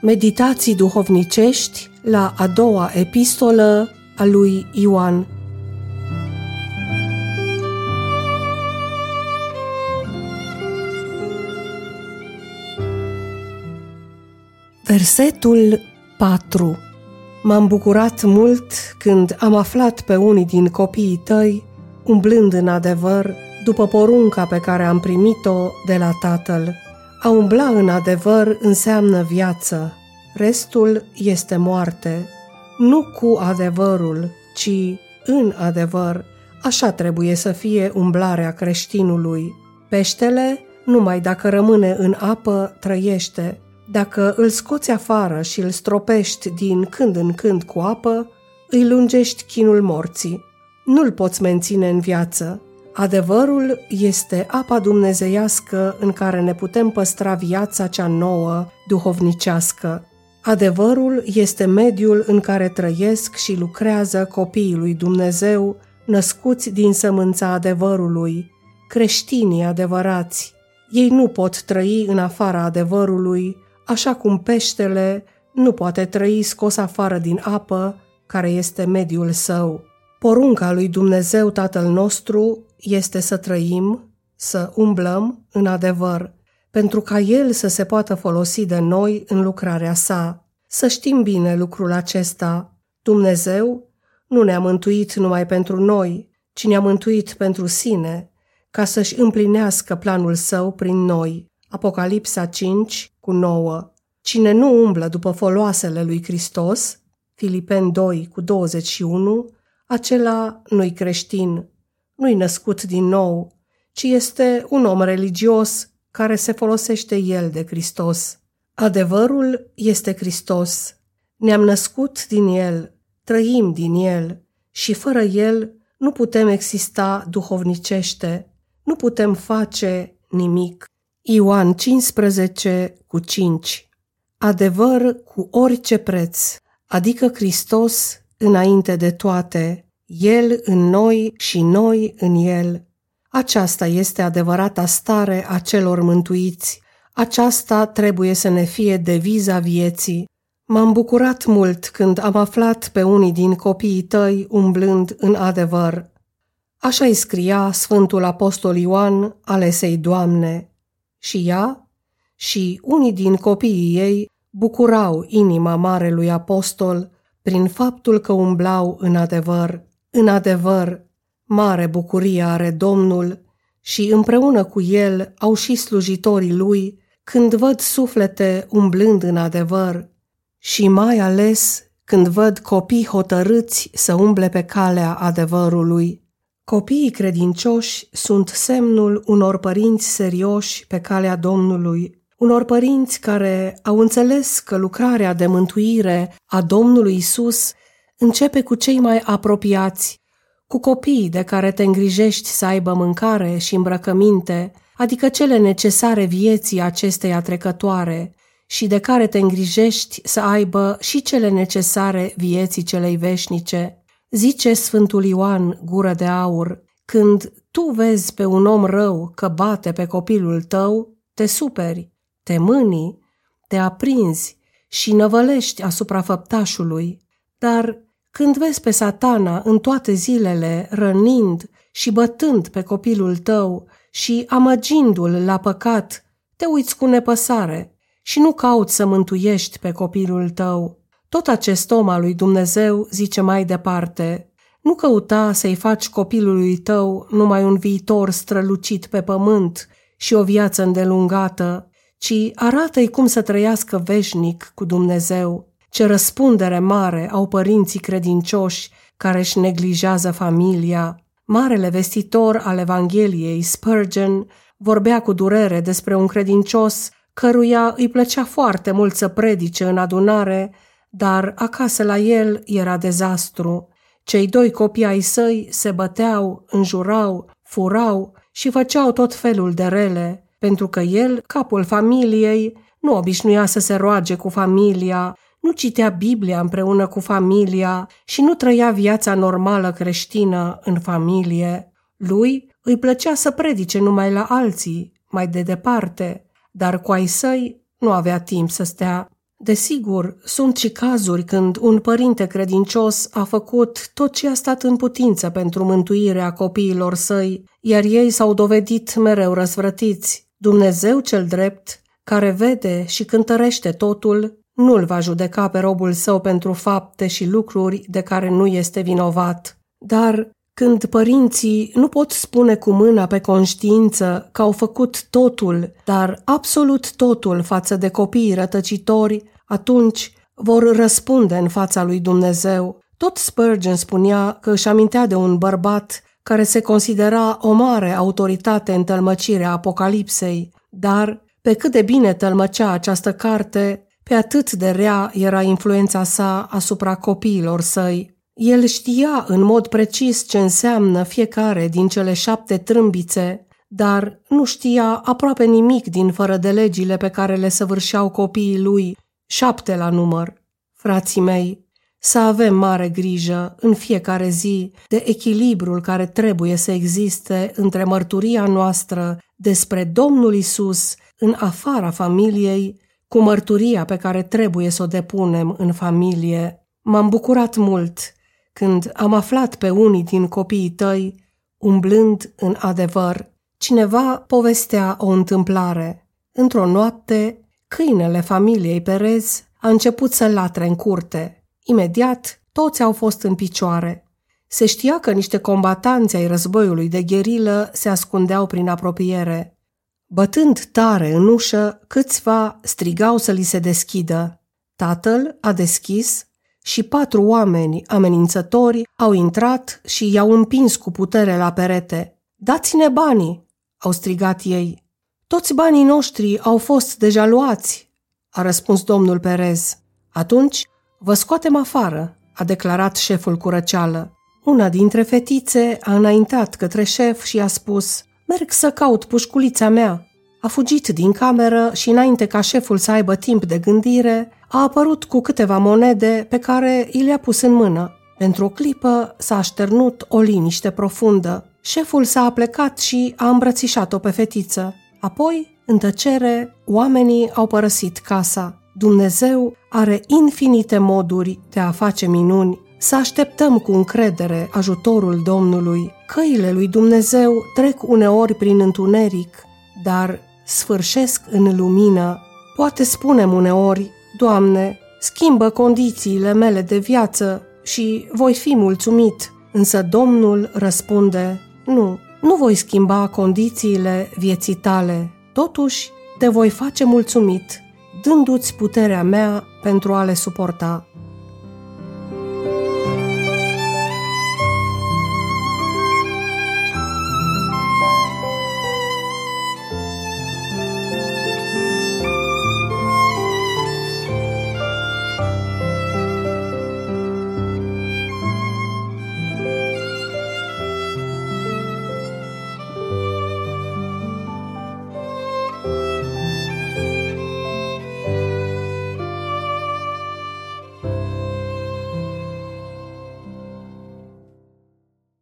Meditații duhovnicești la a doua epistolă a lui Ioan. Versetul 4 M-am bucurat mult când am aflat pe unii din copiii tăi, umblând în adevăr, după porunca pe care am primit-o de la Tatăl. A umbla în adevăr înseamnă viață, restul este moarte. Nu cu adevărul, ci în adevăr. Așa trebuie să fie umblarea creștinului. Peștele, numai dacă rămâne în apă, trăiește. Dacă îl scoți afară și îl stropești din când în când cu apă, îi lungești chinul morții. Nu-l poți menține în viață. Adevărul este apa dumnezeiască în care ne putem păstra viața cea nouă, duhovnicească. Adevărul este mediul în care trăiesc și lucrează copiii lui Dumnezeu, născuți din sămânța adevărului, creștinii adevărați. Ei nu pot trăi în afara adevărului, așa cum peștele nu poate trăi scos afară din apă, care este mediul său. Porunca lui Dumnezeu Tatăl nostru este să trăim, să umblăm în adevăr, pentru ca El să se poată folosi de noi în lucrarea sa. Să știm bine lucrul acesta. Dumnezeu nu ne-a mântuit numai pentru noi, ci ne-a mântuit pentru sine, ca să-și împlinească planul său prin noi. Apocalipsa 5 cu 9. Cine nu umblă după foloasele lui Hristos, Filipen 2 cu 21, acela nu-i creștin, nu-i născut din nou, ci este un om religios care se folosește el de Hristos. Adevărul este Hristos. Ne-am născut din el, trăim din el și fără el nu putem exista duhovnicește, nu putem face nimic. Ioan 15 cu 5 Adevăr cu orice preț, adică Hristos înainte de toate, El în noi și noi în El. Aceasta este adevărata stare a celor mântuiți. Aceasta trebuie să ne fie deviza vieții. M-am bucurat mult când am aflat pe unii din copiii tăi umblând în adevăr. Așa îi scria Sfântul Apostol Ioan alesei Doamne. Și ea și unii din copiii ei bucurau inima Marelui Apostol prin faptul că umblau în adevăr. În adevăr, mare bucurie are Domnul și împreună cu el au și slujitorii lui când văd suflete umblând în adevăr și mai ales când văd copii hotărâți să umble pe calea adevărului. Copiii credincioși sunt semnul unor părinți serioși pe calea Domnului, unor părinți care au înțeles că lucrarea de mântuire a Domnului Isus începe cu cei mai apropiați, cu copiii de care te îngrijești să aibă mâncare și îmbrăcăminte, adică cele necesare vieții acesteia trecătoare, și de care te îngrijești să aibă și cele necesare vieții celei veșnice. Zice Sfântul Ioan, gură de aur, când tu vezi pe un om rău că bate pe copilul tău, te superi, te mâni, te aprinzi și năvălești asupra făptașului, dar când vezi pe satana în toate zilele rănind și bătând pe copilul tău și amăgindu-l la păcat, te uiți cu nepăsare și nu cauți să mântuiești pe copilul tău. Tot acest om al lui Dumnezeu zice mai departe, nu căuta să-i faci copilului tău numai un viitor strălucit pe pământ și o viață îndelungată, ci arată-i cum să trăiască veșnic cu Dumnezeu. Ce răspundere mare au părinții credincioși care își neglijează familia. Marele vestitor al Evangheliei, Spurgeon, vorbea cu durere despre un credincios căruia îi plăcea foarte mult să predice în adunare, dar acasă la el era dezastru. Cei doi copii ai săi se băteau, înjurau, furau și făceau tot felul de rele pentru că el, capul familiei, nu obișnuia să se roage cu familia, nu citea Biblia împreună cu familia și nu trăia viața normală creștină în familie. Lui îi plăcea să predice numai la alții, mai de departe, dar cu ai săi nu avea timp să stea. Desigur, sunt și cazuri când un părinte credincios a făcut tot ce a stat în putință pentru mântuirea copiilor săi, iar ei s-au dovedit mereu răsvrătiți. Dumnezeu cel drept, care vede și cântărește totul, nu-l va judeca pe robul său pentru fapte și lucruri de care nu este vinovat. Dar când părinții nu pot spune cu mâna pe conștiință că au făcut totul, dar absolut totul față de copiii rătăcitori, atunci vor răspunde în fața lui Dumnezeu. Tot Spurgeon spunea că își amintea de un bărbat care se considera o mare autoritate în tălmăcirea Apocalipsei, dar pe cât de bine tălmăcea această carte, pe atât de rea era influența sa asupra copiilor săi. El știa în mod precis ce înseamnă fiecare din cele șapte trâmbițe, dar nu știa aproape nimic din fără de legile pe care le săvârșeau copiii lui, șapte la număr. Frații mei, să avem mare grijă în fiecare zi de echilibrul care trebuie să existe între mărturia noastră despre Domnul Isus în afara familiei, cu mărturia pe care trebuie să o depunem în familie. M-am bucurat mult când am aflat pe unii din copiii tăi umblând în adevăr. Cineva povestea o întâmplare. Într-o noapte, câinele familiei Perez a început să latre în curte. Imediat, toți au fost în picioare. Se știa că niște combatanți ai războiului de gherilă se ascundeau prin apropiere. Bătând tare în ușă, câțiva strigau să li se deschidă. Tatăl a deschis și patru oameni amenințători au intrat și i-au împins cu putere la perete. Dați-ne banii!" au strigat ei. Toți banii noștri au fost deja luați, a răspuns domnul Perez. Atunci vă scoatem afară, a declarat șeful cu răceală. Una dintre fetițe a înaintat către șef și a spus, merg să caut pușculița mea. A fugit din cameră și înainte ca șeful să aibă timp de gândire, a apărut cu câteva monede pe care i le-a pus în mână. Pentru o clipă s-a așternut o liniște profundă. Șeful s-a aplecat și a îmbrățișat-o pe fetiță. Apoi, în tăcere, oamenii au părăsit casa. Dumnezeu are infinite moduri de a face minuni. Să așteptăm cu încredere ajutorul Domnului. Căile lui Dumnezeu trec uneori prin întuneric, dar sfârșesc în lumină. Poate spunem uneori, Doamne, schimbă condițiile mele de viață și voi fi mulțumit. Însă Domnul răspunde, nu, nu voi schimba condițiile vieții tale, totuși te voi face mulțumit, dându-ți puterea mea pentru a le suporta.